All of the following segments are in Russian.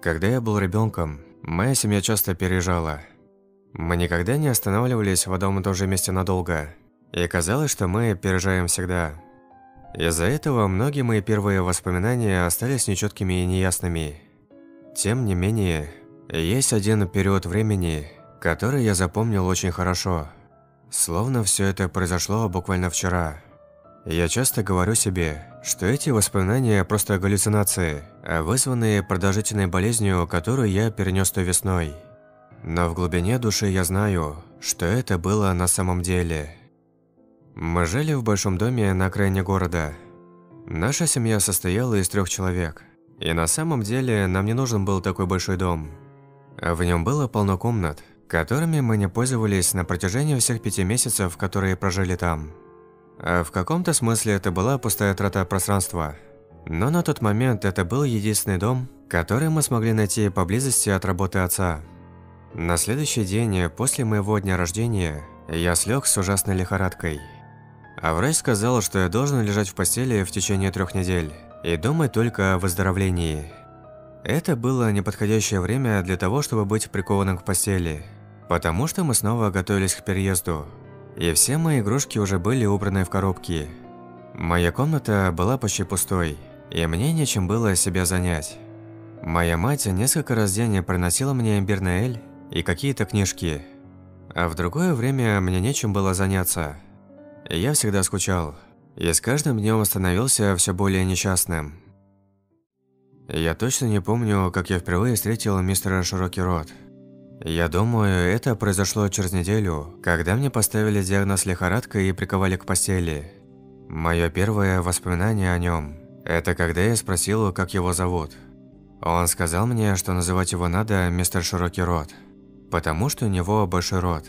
Когда я был ребенком, моя семья часто переезжала. Мы никогда не останавливались в одном и том же месте надолго. И казалось, что мы переезжаем всегда. Из-за этого многие мои первые воспоминания остались нечеткими и неясными. Тем не менее, есть один период времени, который я запомнил очень хорошо. Словно все это произошло буквально вчера. Я часто говорю себе, что эти воспоминания просто галлюцинации, вызванные продолжительной болезнью, которую я перенес той весной. Но в глубине души я знаю, что это было на самом деле. Мы жили в большом доме на окраине города. Наша семья состояла из трех человек. И на самом деле нам не нужен был такой большой дом. В нем было полно комнат, которыми мы не пользовались на протяжении всех пяти месяцев, которые прожили там. А в каком-то смысле это была пустая трата пространства. Но на тот момент это был единственный дом, который мы смогли найти поблизости от работы отца. На следующий день после моего дня рождения я слег с ужасной лихорадкой. А врач сказал, что я должен лежать в постели в течение трех недель и думать только о выздоровлении. Это было неподходящее время для того, чтобы быть прикованным к постели, потому что мы снова готовились к переезду и все мои игрушки уже были убраны в коробки. Моя комната была почти пустой, и мне нечем было себя занять. Моя мать несколько раз в день приносила мне имбирный эль и какие-то книжки, а в другое время мне нечем было заняться. Я всегда скучал, и с каждым днем становился все более несчастным. Я точно не помню, как я впервые встретил мистера Широкий Рот – я думаю, это произошло через неделю, когда мне поставили диагноз лихорадка и приковали к постели. Мое первое воспоминание о нем – это когда я спросил, как его зовут. Он сказал мне, что называть его надо мистер Широкий Рот, потому что у него большой рот.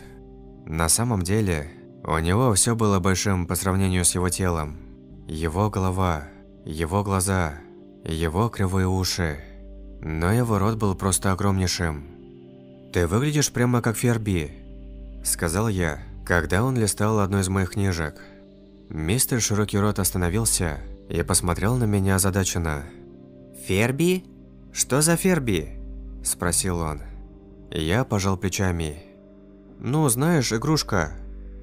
На самом деле, у него все было большим по сравнению с его телом. Его голова, его глаза, его кривые уши. Но его рот был просто огромнейшим. «Ты выглядишь прямо как Ферби», – сказал я, когда он листал одну из моих книжек. Мистер Широкий Рот остановился и посмотрел на меня озадаченно. «Ферби? Что за Ферби?» – спросил он. Я пожал плечами. «Ну, знаешь, игрушка.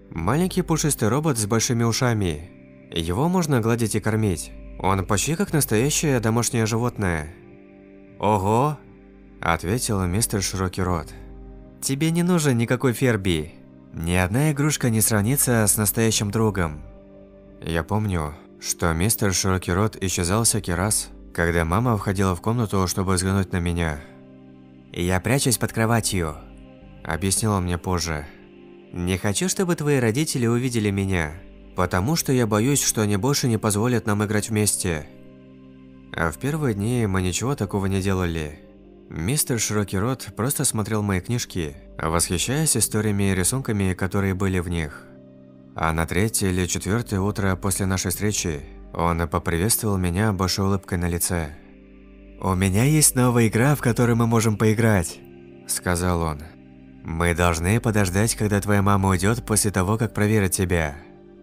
Маленький пушистый робот с большими ушами. Его можно гладить и кормить. Он почти как настоящее домашнее животное». «Ого!» Ответил мистер Широкий Рот. Тебе не нужен никакой Ферби. Ни одна игрушка не сравнится с настоящим другом. Я помню, что мистер Широкий Рот исчезал всякий раз, когда мама входила в комнату, чтобы взглянуть на меня. «Я прячусь под кроватью», – объяснил он мне позже. «Не хочу, чтобы твои родители увидели меня, потому что я боюсь, что они больше не позволят нам играть вместе». А в первые дни мы ничего такого не делали. Мистер Широкий Рот просто смотрел мои книжки, восхищаясь историями и рисунками, которые были в них. А на третье или четвертое утро после нашей встречи он поприветствовал меня большой улыбкой на лице. «У меня есть новая игра, в которую мы можем поиграть», – сказал он. «Мы должны подождать, когда твоя мама уйдет после того, как проверит тебя.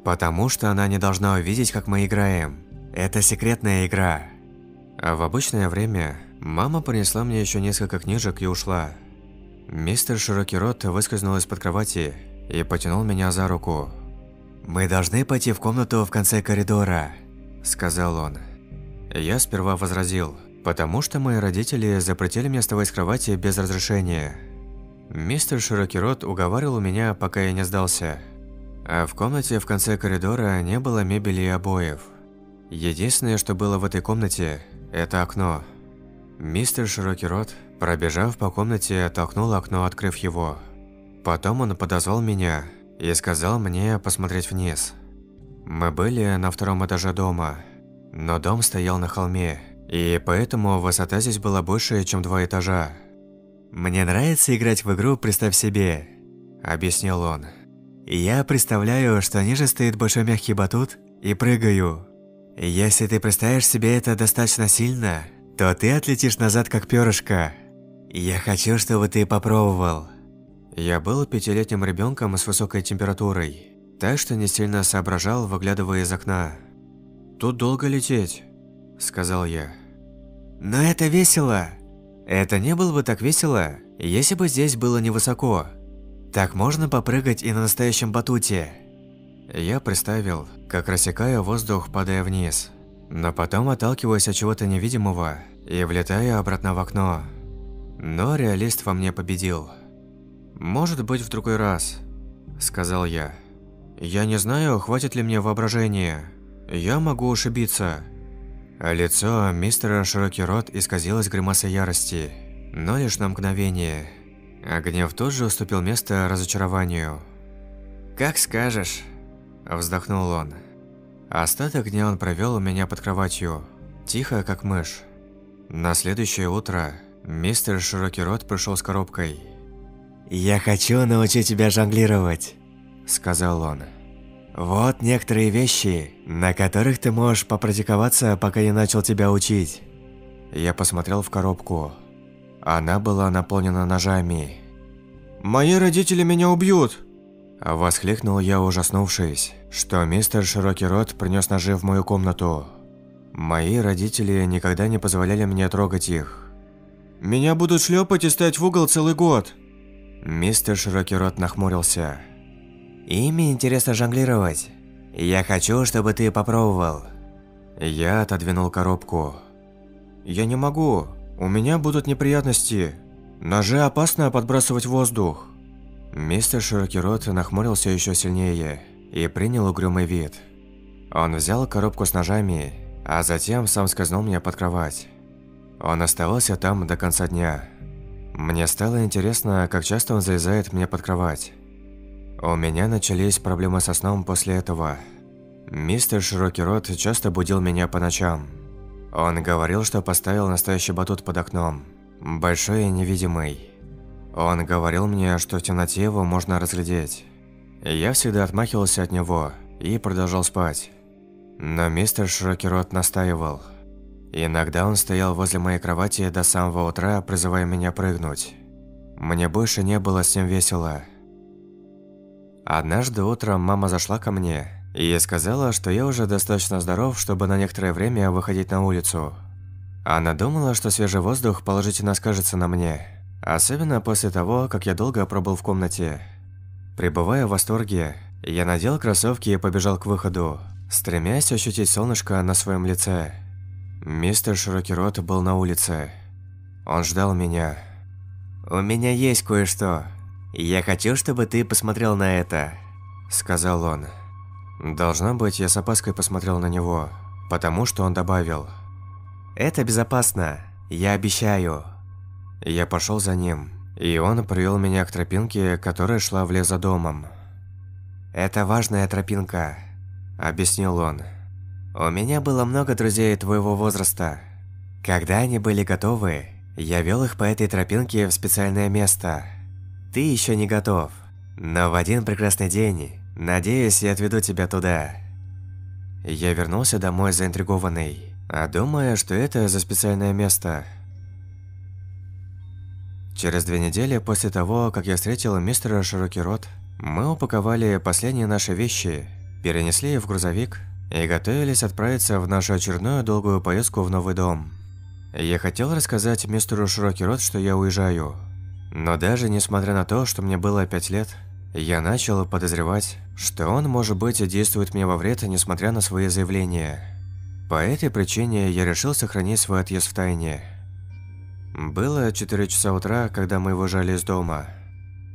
Потому что она не должна увидеть, как мы играем. Это секретная игра». А в обычное время Мама принесла мне еще несколько книжек и ушла. Мистер Широкий Рот выскользнул из-под кровати и потянул меня за руку. «Мы должны пойти в комнату в конце коридора», – сказал он. Я сперва возразил, потому что мои родители запретили мне вставать с кровати без разрешения. Мистер Широкий Рот уговаривал меня, пока я не сдался. А в комнате в конце коридора не было мебели и обоев. Единственное, что было в этой комнате – это окно – Мистер Широкий Рот, пробежав по комнате, толкнул окно, открыв его. Потом он подозвал меня и сказал мне посмотреть вниз. Мы были на втором этаже дома, но дом стоял на холме, и поэтому высота здесь была больше, чем два этажа. «Мне нравится играть в игру «Представь себе», – объяснил он. «Я представляю, что ниже стоит большой мягкий батут и прыгаю. Если ты представишь себе это достаточно сильно, то ты отлетишь назад как перышко. Я хочу, чтобы ты попробовал. Я был пятилетним ребенком с высокой температурой, так что не сильно соображал, выглядывая из окна. «Тут долго лететь», – сказал я. «Но это весело!» Это не было бы так весело, если бы здесь было невысоко. Так можно попрыгать и на настоящем батуте. Я представил, как рассекаю воздух, падая вниз, но потом отталкиваюсь от чего-то невидимого и влетаю обратно в окно. Но реалист во мне победил. «Может быть, в другой раз», – сказал я. «Я не знаю, хватит ли мне воображения. Я могу ошибиться». Лицо мистера Широкий Рот исказилось гримасой ярости, но лишь на мгновение. А гнев тут же уступил место разочарованию. «Как скажешь», – вздохнул он. Остаток дня он провел у меня под кроватью, тихо, как мышь. На следующее утро мистер Широкий Рот пришел с коробкой – «Я хочу научить тебя жонглировать», – сказал он. «Вот некоторые вещи, на которых ты можешь попрактиковаться, пока я начал тебя учить». Я посмотрел в коробку. Она была наполнена ножами. «Мои родители меня убьют!» Воскликнул я, ужаснувшись, что мистер Широкий Рот принес ножи в мою комнату. Мои родители никогда не позволяли мне трогать их. «Меня будут шлепать и ставить в угол целый год!» Мистер Широкий Рот нахмурился. «Ими интересно жонглировать. Я хочу, чтобы ты попробовал». Я отодвинул коробку. «Я не могу. У меня будут неприятности. Ножи опасно подбрасывать воздух». Мистер Широкий Рот нахмурился еще сильнее и принял угрюмый вид. Он взял коробку с ножами, а затем сам скользнул мне под кровать. Он оставался там до конца дня. Мне стало интересно, как часто он залезает мне под кровать. У меня начались проблемы со сном после этого. Мистер Широкий Рот часто будил меня по ночам. Он говорил, что поставил настоящий батут под окном, большой и невидимый. Он говорил мне, что в темноте его можно разглядеть. Я всегда отмахивался от него и продолжал спать. Но мистер Широкий Рот настаивал – Иногда он стоял возле моей кровати до самого утра, призывая меня прыгнуть. Мне больше не было с ним весело. Однажды утром мама зашла ко мне и сказала, что я уже достаточно здоров, чтобы на некоторое время выходить на улицу. Она думала, что свежий воздух положительно скажется на мне, особенно после того, как я долго пробыл в комнате. Пребывая в восторге, я надел кроссовки и побежал к выходу, стремясь ощутить солнышко на своем лице. Мистер Широкий Рот был на улице. Он ждал меня. «У меня есть кое-что. Я хочу, чтобы ты посмотрел на это», – сказал он. Должно быть, я с опаской посмотрел на него, потому что он добавил. «Это безопасно. Я обещаю». Я пошел за ним, и он привел меня к тропинке, которая шла в лес за домом. «Это важная тропинка», – объяснил он. У меня было много друзей твоего возраста. Когда они были готовы, я вел их по этой тропинке в специальное место. Ты еще не готов, но в один прекрасный день, надеюсь, я отведу тебя туда. Я вернулся домой заинтригованный, а думая, что это за специальное место. Через две недели после того, как я встретил мистера Широкий Рот, мы упаковали последние наши вещи, перенесли их в грузовик и готовились отправиться в нашу очередную долгую поездку в новый дом. Я хотел рассказать мистеру Широкий Рот, что я уезжаю. Но даже несмотря на то, что мне было 5 лет, я начал подозревать, что он, может быть, действует мне во вред, несмотря на свои заявления. По этой причине я решил сохранить свой отъезд в тайне. Было 4 часа утра, когда мы выезжали из дома.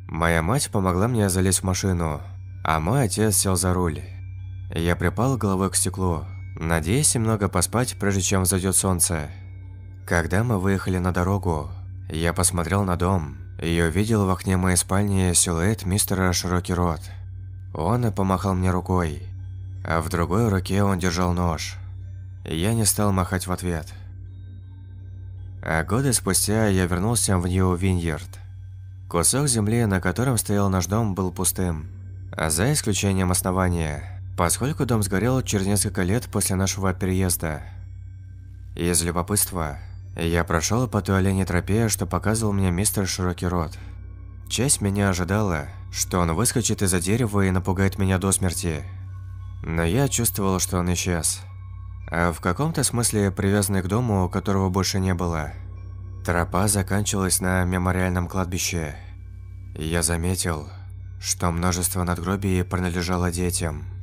Моя мать помогла мне залезть в машину, а мой отец сел за руль. Я припал головой к стеклу, надеясь немного поспать, прежде чем взойдет солнце. Когда мы выехали на дорогу, я посмотрел на дом и увидел в окне моей спальни силуэт мистера Широкий Рот. Он помахал мне рукой, а в другой руке он держал нож. Я не стал махать в ответ. А годы спустя я вернулся в Нью-Виньерд. Кусок земли, на котором стоял наш дом, был пустым, а за исключением основания – поскольку дом сгорел через несколько лет после нашего переезда. Из любопытства, я прошел по той оленей тропе, что показывал мне мистер Широкий Рот. Часть меня ожидала, что он выскочит из-за дерева и напугает меня до смерти. Но я чувствовал, что он исчез. А в каком-то смысле привязанный к дому, которого больше не было. Тропа заканчивалась на мемориальном кладбище. Я заметил, что множество надгробий принадлежало детям.